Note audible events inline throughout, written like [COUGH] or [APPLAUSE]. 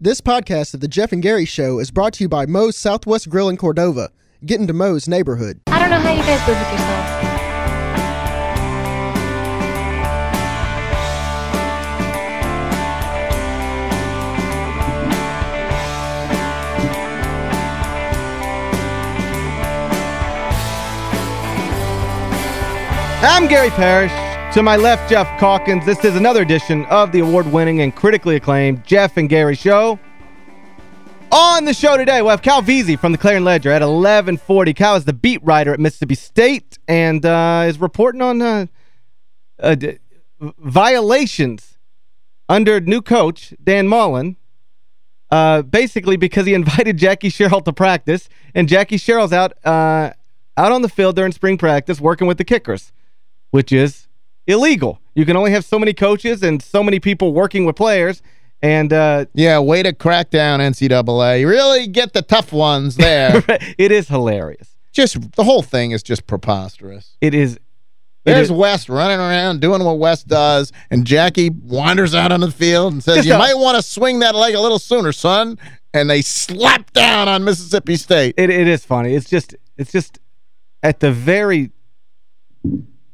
This podcast of The Geoff and Gary Show is brought to you by Moe's Southwest Grill in Cordova. Get into Moe's neighborhood. I don't know how you guys live with yourselves. I'm Gary Parrish. To my left, Geoff Calkins. This is another edition of the award-winning and critically acclaimed Geoff and Gary Show. On the show today, we'll have Kyle Veazey from the Clarion Ledger at 1140. Kyle is the beat writer at Mississippi State and uh, is reporting on uh, uh, violations under new coach Dan Mullen, uh, basically because he [LAUGHS] invited Jackie Sherrill to practice, and Jackie Sherrill's out uh, out on the field during spring practice working with the kickers, which is illegal. You can only have so many coaches and so many people working with players, and uh, yeah, way to crack down NCAA. You really get the tough ones [LAUGHS] there. it is hilarious. Just the whole thing is just preposterous. It is. There's West running around doing what West does, and Jackie wanders out on the field and says, just you a, might want to swing that leg a little sooner, son. And they slap down on Mississippi State. It, it is funny. It's just it's just at the very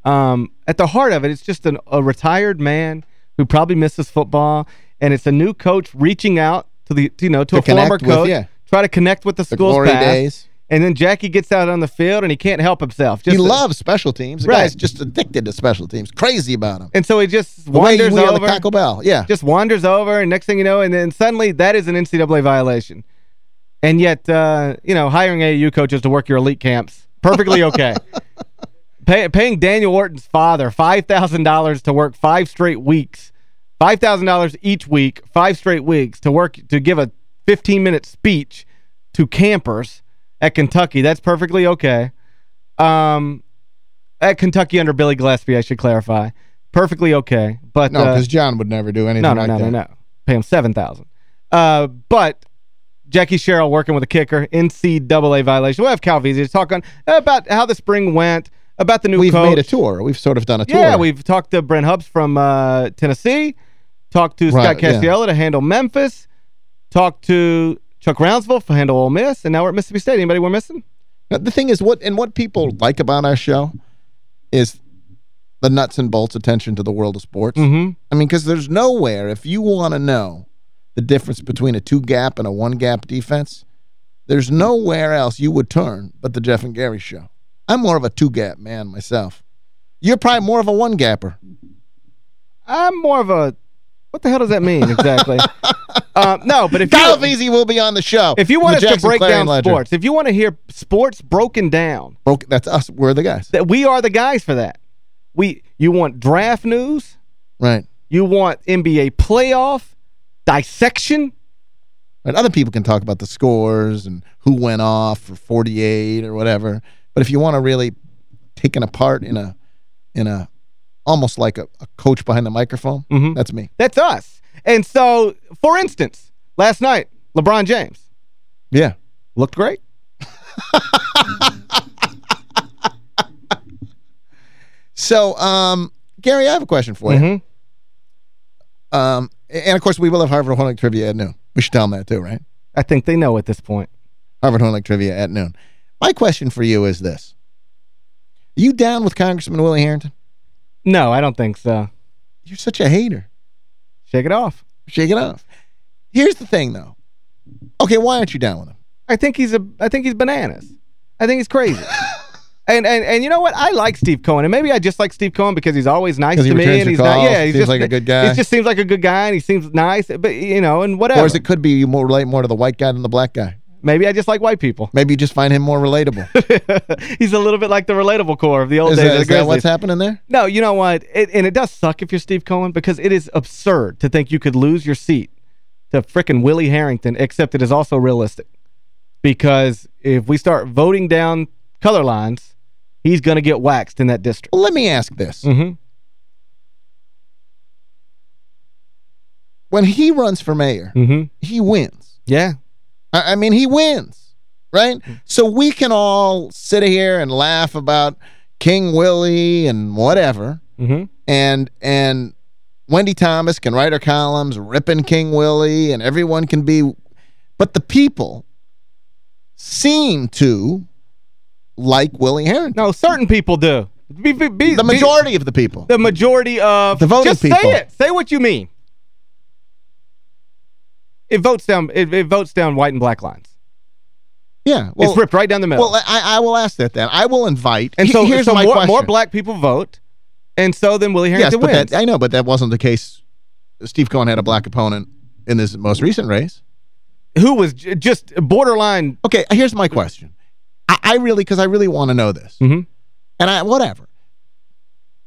um, at the heart of it, it's just an, a retired man who probably misses football, and it's a new coach reaching out to the you know to, to a former coach, with, yeah. try to connect with the, the school's past. Days. And then Jackie gets out on the field and he can't help himself. Just he loves special teams. The right. guy's just addicted to special teams. Crazy about them. And so he just the wanders over. The Taco Bell. Yeah. Just wanders over and next thing you know, and then suddenly that is an NCAA violation. And yet, uh, you know, hiring AAU coaches to work your elite camps, perfectly okay. [LAUGHS] Pay, paying Daniel Orton's father $5,000 to work five straight weeks, $5,000 each week, five straight weeks to work to give a 15-minute speech to campers at Kentucky. That's perfectly okay. Um, at Kentucky under Billy Gillispie, I should clarify. Perfectly okay. but No, because uh, John would never do anything no, no, like no, that. No, no, no. Pay him 7,000. Uh, but Jackie Sherrill working with a kicker, NCAA violation. We'll have Kyle Veazey to talk on about how the spring went, about the new We've coach. made a tour. We've sort of done a tour. Yeah, we've talked to Brent Hubbs from uh, Tennessee, talked to right, Scott Cacciola yeah. to handle Memphis, talked to Chuck Rounsaville to handle Ole Miss, and now we're at Mississippi State. Anybody we're missing? Now, the thing is, what and what people like about our show is the nuts and bolts attention to the world of sports. Mm -hmm. I mean, because there's nowhere, if you want to know the difference between a two-gap and a one-gap defense, there's nowhere else you would turn but the Geoff and Gary show. I'm more of a two-gap man myself. You're probably more of a one-gapper. I'm more of a... What the hell does that mean exactly? [LAUGHS] uh, no, but if Kyle Veazey will be on the show. If you want us Jackson to break Clarion down Ledger. sports, if you want to hear sports broken down. Broke, that's us. We're the guys. That we are the guys for that. We You want draft news. Right. You want NBA playoff dissection. Right. Other people can talk about the scores and who went off for 48 or whatever. But if you want to really take it apart in a in a almost like a, a coach behind the microphone, mm -hmm. that's me. That's us. And so, for instance, last night, LeBron James. Yeah. Looked great. [LAUGHS] so, um, Gary, I have a question for you. Mm -hmm. Um, and, of course, we will have Harvard Horn Trivia at noon. We should tell them that, too, right? I think they know at this point. Harvard Horn Trivia at noon. My question for you is this. Are you down with Congressman Willie Herenton? No, I don't think so. You're such a hater. Shake it off. Shake it off. Here's the thing, though. Okay, why aren't you down with him? I think he's a. I think he's bananas. I think he's crazy. [LAUGHS] and and and you know what? I like Steve Cohen, and maybe I just like Steve Cohen because he's always nice to me, and he's calls, not. Yeah, he's just like a good guy. He just seems like a good guy, and he seems nice. But you know, and whatever. Or it could be, you more relate more to the white guy than the black guy. Maybe I just like white people. Maybe you just find him more relatable. [LAUGHS] He's a little bit like the relatable core of the old is days that, Is that what's happening there? No, you know what? It, and it does suck if you're Steve Cohen because it is absurd to think you could lose your seat to frickin' Willie Herenton, except it is also realistic. Because if we start voting down color lines, he's going to get waxed in that district. Well, let me ask this. Mm -hmm. When he runs for mayor, mm -hmm. he wins. Yeah. I, I mean, he wins, right? Mm. So we can all sit here and laugh about King Willie and whatever. Mm -hmm. And and Wendy Thomas can write her columns, ripping King Willie, and everyone can be... But the people seem to like Willie Herenton. No, certain people do. Be, be, be, the majority of the people. The majority of... The voting just people. say it. Say what you mean. It votes down it, it votes down white and black lines. Yeah. Well, it's ripped right down the middle. Well, I, I will ask that then. I will invite... And so, here's so my more, question. more black people vote, and so then Willie Herenton yes, but wins. That, I know, but that wasn't the case. Steve Cohen had a black opponent in this most recent race. Who was just borderline... Okay, here's my question. I, I really, because I really want to know this. Mm -hmm. And I, whatever.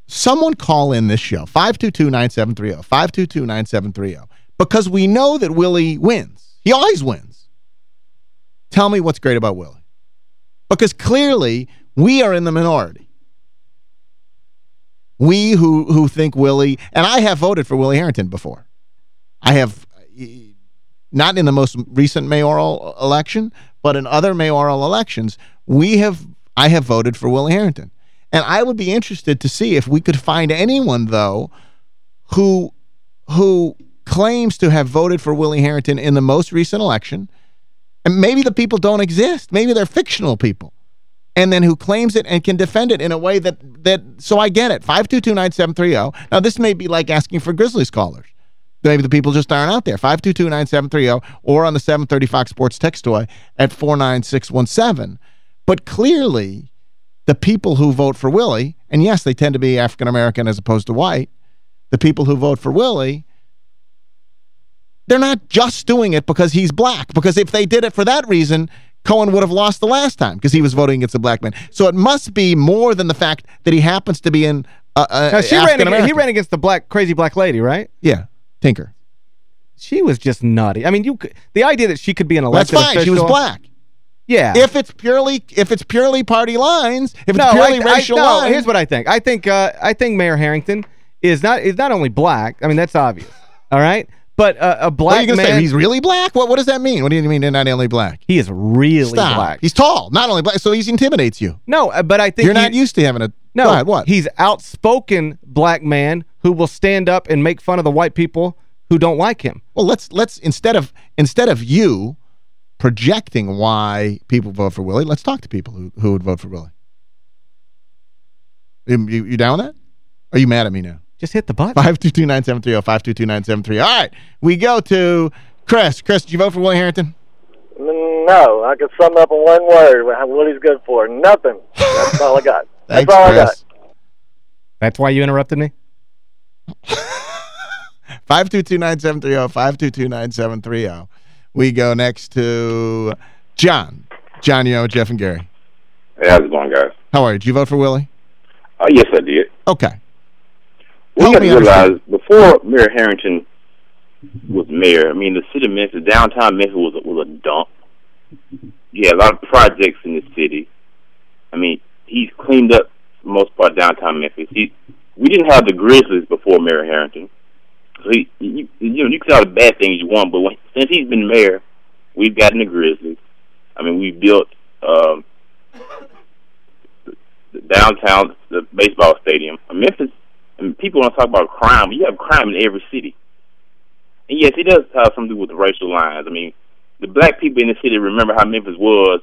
Someone call in this show, 522-9730, 522-9730, because we know that Willie wins. He always wins. Tell me what's great about Willie. Because clearly, we are in the minority. We who who think Willie, and I have voted for Willie Herenton before. I have, eh, not in the most recent mayoral election, but in other mayoral elections, we have I have voted for Willie Herenton. And I would be interested to see if we could find anyone, though, who who claims to have voted for Willie Herenton in the most recent election, and maybe the people don't exist. Maybe they're fictional people. And then who claims it and can defend it in a way that, that so I get it. 522-9730. Now, this may be like asking for Grizzlies callers. Maybe the people just aren't out there. 522-9730 or on the 730 Fox Sports text toy at 49617. But clearly, the people who vote for Willie, and yes, they tend to be African-American as opposed to white, the people who vote for Willie, they're not just doing it because he's black. Because if they did it for that reason, Cohen would have lost the last time because he was voting against a black man. So it must be more than the fact that he happens to be in uh, uh, now, she ran against, He ran against the black crazy black lady, right? Yeah, Tinker. She was just nutty. I mean, you could, the idea that she could be an elected That's fine. Official, she was black. Yeah. If it's purely if it's purely party lines, if no, it's purely I, racial I, no, lines. here's what I think. I think uh, I think Mayor Herenton is not is not only black. I mean, that's obvious. All right? But uh, a black what are you man say? He's really black? What what does that mean? What do you mean not only black? He is really Stop. black. He's tall, not only black, so he intimidates you. No, uh, but I think You're he, not used to having a No, ahead, what? he's outspoken black man who will stand up and make fun of the white people who don't like him. Well, let's let's instead of instead of you projecting why people vote for Willie, let's talk to people who who would vote for Willie. You, you, you down with that? Are you mad at me now? Just hit the button. 522-9730, 522-9730. All right, we go to Chris. Chris, did you vote for Willie Herenton? No, I can sum up in one word what he's good for. Nothing. [LAUGHS] That's all I got. That's Thanks, all Chris. I got. That's why you interrupted me? [LAUGHS] 522-9730, 522-9730. We go next to John. John, you know, Geoff and Gary. Hey, how's it going, guys? How are you? Did you vote for Willie? Uh, yes, I did. Okay. We got to realize, before Mayor Herenton was mayor, I mean, the city of Memphis, downtown Memphis was a, was a dump. You had a lot of projects in the city. I mean, he's cleaned up for the most part downtown Memphis. He, we didn't have the Grizzlies before Mayor Herenton. So he, you, you know, you can say the bad things you want, but when, since he's been mayor, we've gotten the Grizzlies. I mean, we built um, the, the downtown, the baseball stadium. Memphis, Mean, people don't talk about crime, you have crime in every city. And yes, it does have something to do with the racial lines. I mean, the black people in the city remember how Memphis was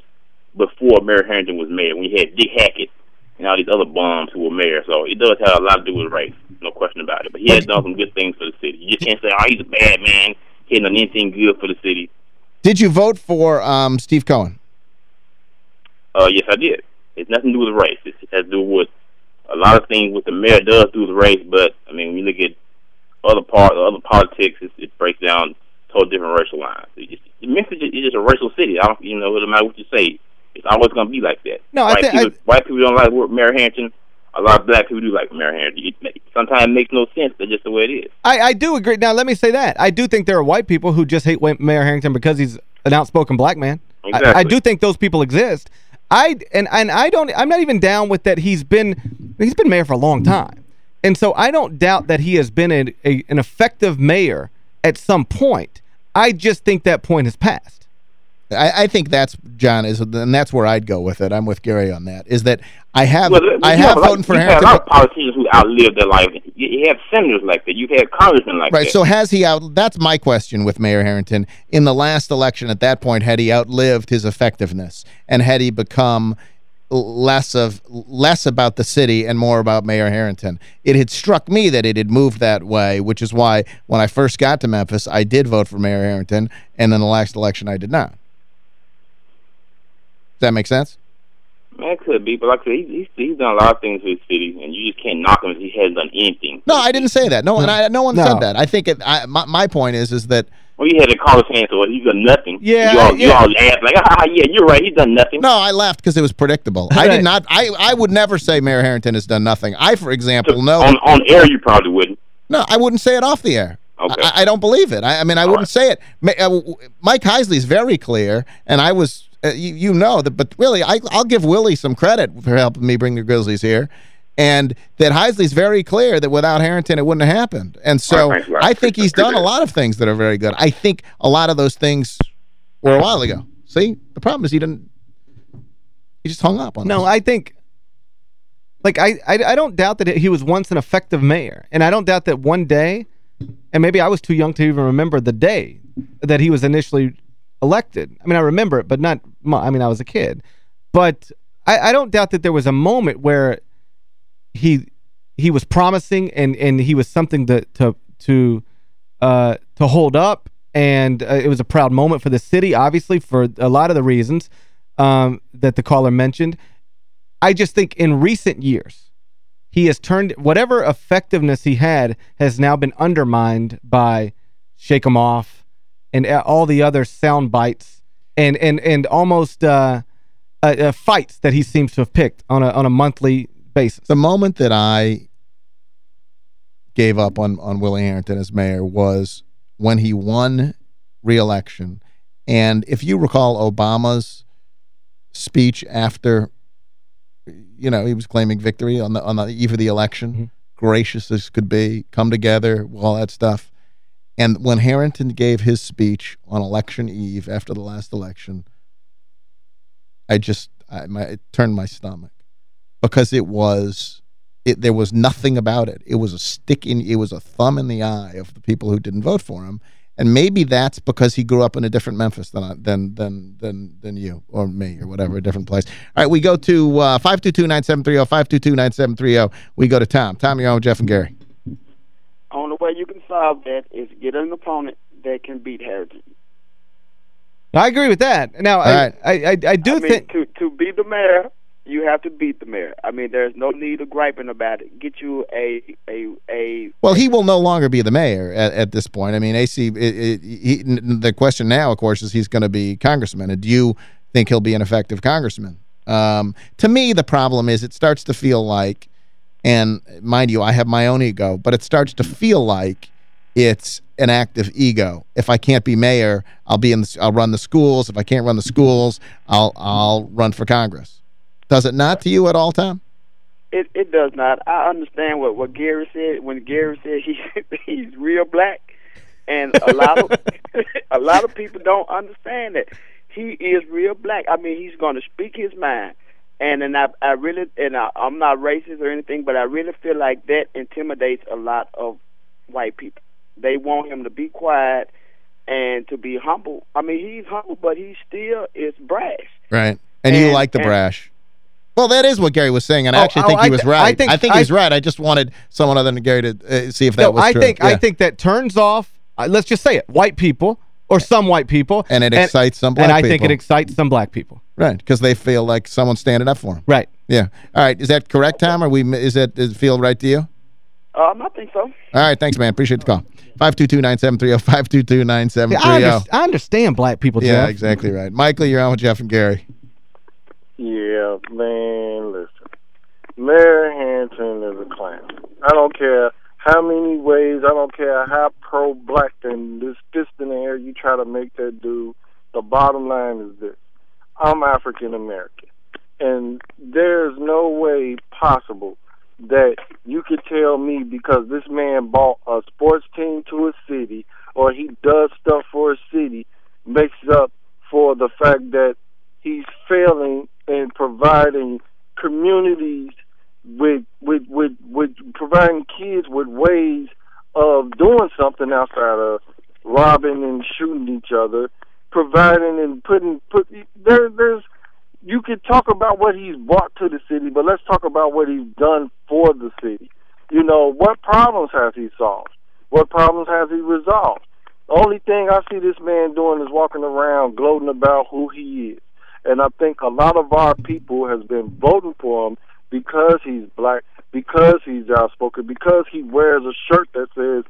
before Mayor Herenton was mayor, when you had Dick Hackett and all these other bums who were mayor. So it does have a lot to do with race, no question about it. But he has done some good things for the city. You just can't say, oh, he's a bad man. He hasn't done anything good for the city. Did you vote for um, Steve Cohen? Uh, yes, I did. It's nothing to do with race. It has to do with a lot of things what the mayor does through the race. But I mean, when you look at other part, other politics, it, it breaks down totally different racial lines. It just, Memphis is just a racial city. I don't, you know, no matter what you say, it's always going to be like that. No, I white think- people, I- white people don't like Mayor Herenton. A lot of black people do like Mayor Herenton. It, sometimes it makes no sense. That's just the way it is. I, I do agree. Now, let me say that. I do think there are white people who just hate Mayor Herenton because he's an outspoken black man. I, I do think those people exist. I and and I don't I'm not even down with that he's been he's been mayor for a long mm-hmm. time. And so I don't doubt that he has been a, a, an effective mayor at some point. I just think that point has passed. I, I think that's, John, is and that's where I'd go with it. I'm with Gary on that, is that I have Well, I you have a lot- voted for you have Herenton. a lot of politicians who outlived their life. You, you have senators like that. You've had congressmen like Right, that. Right. So has he out that's my question with Mayor Herenton. In the last election at that point had he outlived his effectiveness and had he become l- less of less about the city and more about Mayor Herenton. It had struck me that it had moved that way, which is why when I first got to Memphis, I did vote for Mayor Herenton and in the last election I did not. Does that make sense? Man, it could be, but like I said, he's, he's, he's done a lot of things for his city, and you just can't knock him if he hasn't done anything. No, I didn't say that. No, and I no one No. said that. I think it I, my my point is is that Well, you had to call his hands, so he's done nothing. Yeah, you all, you yeah. all laugh like, [LAUGHS] ah, yeah, you're right, he's done nothing. No, I laughed because it was predictable. I did not. I I would never say Mayor Herenton has done nothing. I, for example, know. On on air, you probably wouldn't. No, I wouldn't say it off the air. Okay. I, I don't believe it. I, I mean, I wouldn't right. say it. Ma- uh, w- Mike Heisley's very clear, and I was, uh, you, you know, that. but really, I, I'll give Willie some credit for helping me bring the Grizzlies here. And that Heisley's very clear that without Herenton, it wouldn't have happened. And so All right, thanks, Rob. I think he's done a lot of things that are very good. I think a lot of those things were a while ago. See? The problem is he didn't, he just hung up on No, us. I think like I, I I don't doubt that he was once an effective mayor. And I don't doubt that one day and maybe I was too young to even remember the day that he was initially elected. I mean, I remember it, but not I mean, I was a kid. But I, I don't doubt that there was a moment where he he was promising and and he was something that to to uh to hold up. And uh, it was a proud moment for the city obviously for a lot of the reasons um that the caller mentioned. I just think in recent years he has turned whatever effectiveness he had has now been undermined by shake him off and uh, all the other sound bites and and and almost uh, uh, uh fights that he seems to have picked on a on a monthly basis. the moment that I gave up on on Willie Herenton as mayor was when he won re-election. And if you recall Obama's speech after you know, he was claiming victory on the on the eve of the election, Mhm. gracious as could be, come together, all that stuff. And when Herenton gave his speech on election eve after the last election, I just I my it turned my stomach because it was it there was nothing about it. It was a stick in it was a thumb in the eye of the people who didn't vote for him. And maybe that's because he grew up in a different Memphis than I, than than than than you or me or whatever, a different place. All right, we go to uh 522-9730 522-9730. We go to Tom. Tom, you're on with Geoff and Gary. Only way you can solve that is get an opponent that can beat Herenton. I agree with that. Now, I, right. I, I I do I mean, think to to be the mayor, you have to beat the mayor. I mean, there's no need of griping about it. Get you a a a Well, he will no longer be the mayor at, at this point. I mean, AC, it, it, he, the question now, of course, is he's going to be congressman. And do you think he'll be an effective congressman? Um, to me, the problem is it starts to feel like, and mind you, I have my own ego, but it starts to feel like it's an act of ego. If I can't be mayor, I'll be in the, I'll run the schools. If I can't run the schools, I'll I'll run for Congress. Does it not to you at all, Tom? It it does not. I understand what what Gary said when Gary said he [LAUGHS] he's real black, and a lot of [LAUGHS] a lot of people don't understand that he is real black. I mean, he's going to speak his mind, and and I I really and I, I'm not racist or anything, but I really feel like that intimidates a lot of white people. They want him to be quiet and to be humble. I mean, he's humble, but he still is brash. Right. And, you like the and- brash. Well, that is what Gary was saying, and I Oh, actually oh, think he was right. I think- he's I- right. I just wanted someone other than Gary to uh, see if that no, was I true. think I think that turns off uh, let's just say it, white people or some white people And it excites some black And I think people. it excites some black people. Right, because they feel like someone's standing up for them. Right. Yeah. All right, is that correct, Tom? Or we is that does it feel right to you? Um, I think so. All right, thanks, man. Appreciate the call. 522-9730, 522-9730. Yeah, I, under- I understand black people, Yeah, exactly right. Michael, you're on with Geoff and Gary. Yeah, man, listen. Mayor Hampton is a clown. I don't care how many ways, I don't care how pro-black and this distant air you try to make that dude. The bottom line is this. I'm African-American. And there's no way possible that you could tell me because this man bought a sports team to a city or he does stuff for a city makes up for the fact that he's failing in providing communities with with with with providing kids with ways of doing something outside of robbing and shooting each other, providing and putting put there there's you could talk about what he's brought to the city, but let's talk about what he's done for the city. You know, what problems has he solved? What problems has he resolved? The only thing I see this man doing is walking around gloating about who he is. And I think a lot of our people has been voting for him because he's black, because he's outspoken, because he wears a shirt that says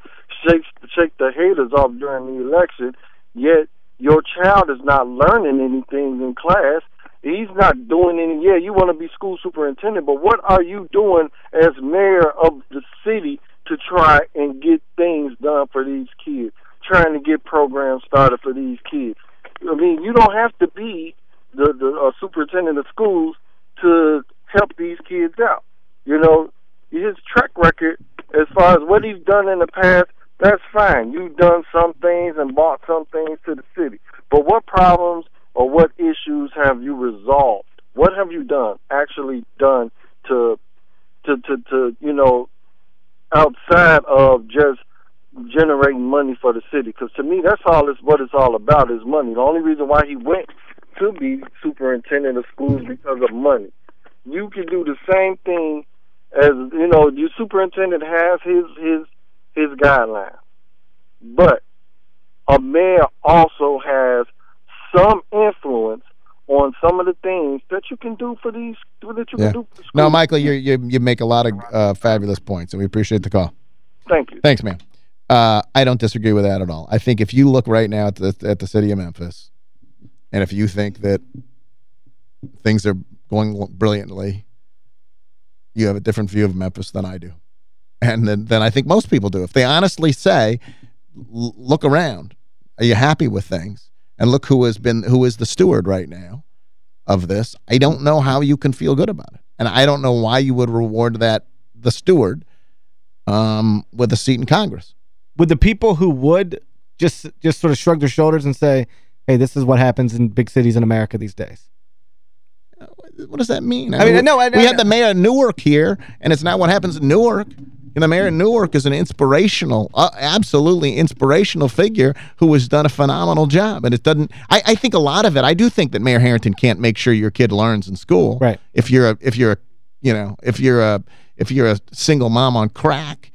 "shake shake the haters off" during the election. Yet your child is not learning anything in class. He's not doing any. Yeah, you want to be school superintendent, but what are you doing as mayor of the city to try and get things done for these kids? Trying to get programs started for these kids. I mean, you don't have to be the the uh, superintendent of schools to help these kids out. You know, his track record as far as what he's done in the past, that's fine. You've done some things and brought some things to the city. But what problems or what issues have you resolved? What have you done, actually done to to to, to you know, outside of just generating money for the city? Because to me, that's all it's what it's all about is money. The only reason why he went to be superintendent of schools because of money. You can do the same thing as you know. Your superintendent has his his his guidelines, but a mayor also has some influence on some of the things that you can do for these that you Yeah. can do. For No, schools. Michael, you you you make a lot of uh, fabulous points, and we appreciate the call. Thank you. Thanks, man. Uh, I don't disagree with that at all. I think if you look right now at the at the city of Memphis, and if you think that things are going brilliantly, you have a different view of Memphis than I do. And then, then I think most people do. If they honestly say, look around, are you happy with things? And look who has been who is the steward right now of this. I don't know how you can feel good about it. And I don't know why you would reward that the steward um, with a seat in Congress. Would the people who would just just sort of shrug their shoulders and say, hey, this is what happens in big cities in America these days? What does that mean? I mean, no, I- know. we I- had the mayor of Newark here, and it's not what happens in Newark. And the mayor of Newark is an inspirational, uh, absolutely inspirational figure who has done a phenomenal job. And it doesn't, I, I think a lot of it, I do think that Mayor Herenton can't make sure your kid learns in school. Right. If you're a, if you're a, you know, if you're a, if you're a single mom on crack,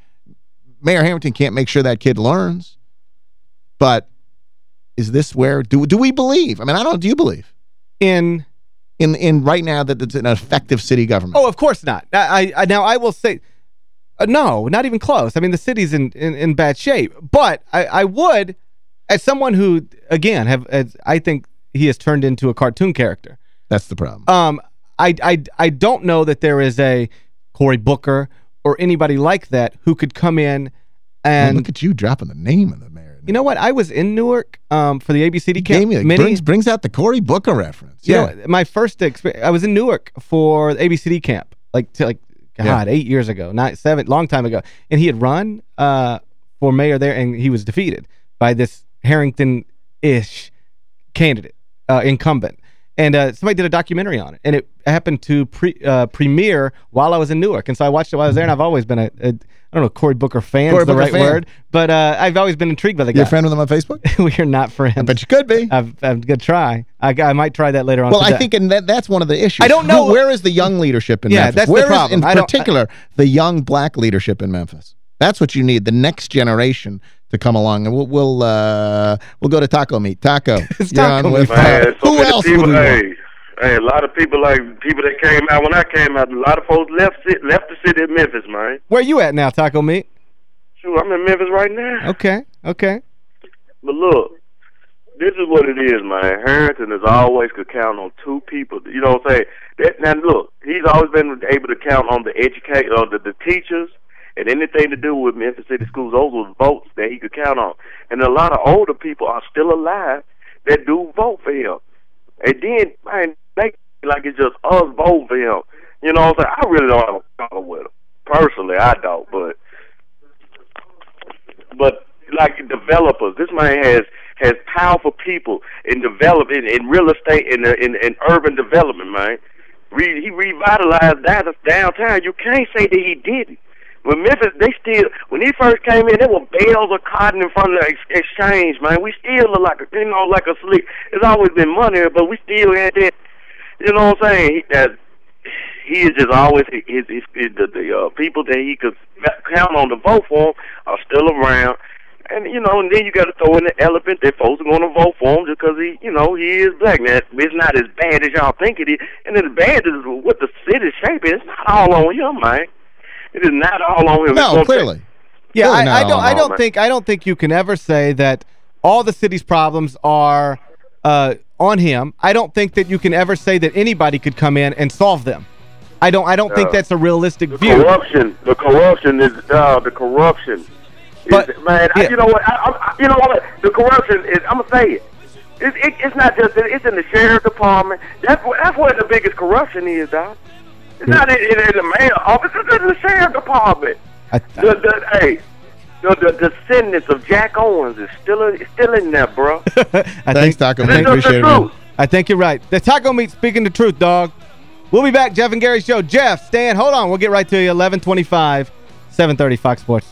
Mayor Herenton can't make sure that kid learns. But is this where, do, do we believe? I mean, I don't, do you believe? In in in right now that it's an effective city government. Oh, of course not. I, I now I will say uh, no, not even close. I mean, the city's in in, in bad shape. But I, I would, as someone who again have, as I think he has turned into a cartoon character. That's the problem. Um, I I I don't know that there is a Cory Booker or anybody like that who could come in Man, and look at you dropping the name of the. You know what? I was in Newark um for the ABCD camp. Many- brings brings out the Cory Booker reference. You yeah. know, my first experience, I was in Newark for the ABCD camp, like, to, like God, eight years ago, not seven, long time ago. And he had run uh, for mayor there, and he was defeated by this Herenton-ish candidate, uh, incumbent. And uh, somebody did a documentary on it, and it happened to pre uh, premiere while I was in Newark. And so I watched it while I was there, and I've always been a, a I don't know, Cory Booker fan Cory is the Booker right fan. word, but uh, I've always been intrigued by the You're a friend with him on Facebook? [LAUGHS] we are not friends. I bet you could be. I've, I'm going to try. I, I might try that later on well, today. I think and that that's one of the issues. I don't know- Who- where is the young leadership in Yeah, Memphis? that's the Where is, problem. in I particular, the young black leadership in Memphis? That's what you need, the next generation to come along. And we'll we'll uh, we'll go to Taco Meat. Taco, [LAUGHS] It's Taco Meat. uh, who else people, would we want? Hey, a lot of people like people that came out when I came out. A lot of folks left left the city of Memphis, man. Where you at now, Taco Meat? Shoot, I'm in Memphis right now. Okay, okay. But look, this is what it is, man. Herenton has always could count on two people. You know what I'm saying? That, now look, he's always been able to count on the educate, on the, the teachers, and anything to do with Memphis City Schools. Those were votes that he could count on. And a lot of older people are still alive that do vote for him. And then, man, they like it's just us voting for him. You know what I'm saying? I really don't have a problem with him. Personally, I don't, but but like developers. This man has has powerful people in development in real estate in in, in urban development, man. Re, he revitalized that downtown. You can't say that he didn't. When Memphis, they still when he first came in, there were bales of cotton in front of the ex- exchange, man. We still look like you know like a sleep. It's always been money, but we still had that. You know what I'm saying? He, that he is just always his, his, his the, the uh, people that he could count on to vote for him are still around. And you know, and then you got to throw in the elephant that folks are going to vote for him just because he, you know, he is black. Now, it's not as bad as y'all think it is, and as bad as what the city's shaping, it's not all on him, man. It is not all on him. No, clearly. take- Yeah, Clearly I, I don't. I don't think. I don't think you can ever say that all the city's problems are uh, on him. I don't think that you can ever say that anybody could come in and solve them. I don't. I don't think that's a realistic The view. corruption, the corruption is uh, the corruption. Is, But- man, I, you know what? I, I, you know what? The corruption is. I'm gonna say it. It, it. It's not just. It's in the sheriff department. That's where. That's where the biggest corruption is, dog. It's not in, in, in the mayor office. It's in the sheriff department. I, The, the, hey, the, the descendants of Jack Owens is still in, still in there, bro. [LAUGHS] I Thanks, think, Taco. I Man. think, Appreciate it, I think you're right. The Taco Meat speaking the truth, dog. We'll be back, Geoff and Gary Show. Jeff, Stan, hold on. We'll get right to you. 1125, 730 Fox Sports.